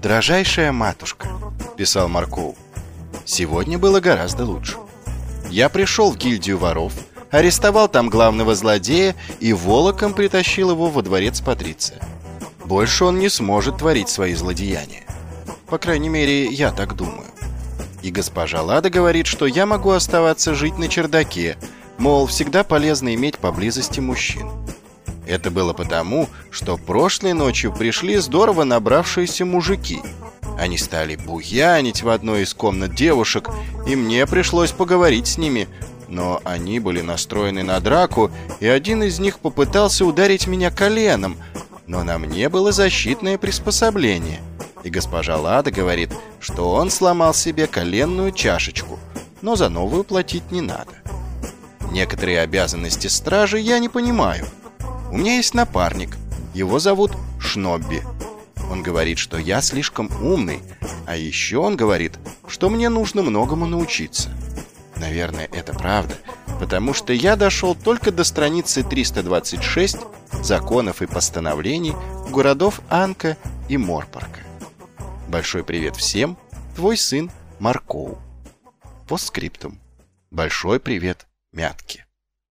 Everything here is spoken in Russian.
«Дорожайшая матушка», — писал Марков, — «сегодня было гораздо лучше. Я пришел в гильдию воров, арестовал там главного злодея и волоком притащил его во дворец Патриция. Больше он не сможет творить свои злодеяния. По крайней мере, я так думаю. И госпожа Лада говорит, что я могу оставаться жить на чердаке, мол, всегда полезно иметь поблизости мужчин. Это было потому, что прошлой ночью пришли здорово набравшиеся мужики. Они стали буянить в одной из комнат девушек, и мне пришлось поговорить с ними, но они были настроены на драку, и один из них попытался ударить меня коленом, но на мне было защитное приспособление. И госпожа Лада говорит, что он сломал себе коленную чашечку, но за новую платить не надо. Некоторые обязанности стражи я не понимаю – у меня есть напарник. Его зовут Шнобби. Он говорит, что я слишком умный, а еще он говорит, что мне нужно многому научиться. Наверное, это правда, потому что я дошел только до страницы 326 законов и постановлений городов Анка и Морпорка. Большой привет всем, твой сын Маркоу. По скриптум. Большой привет Мятке.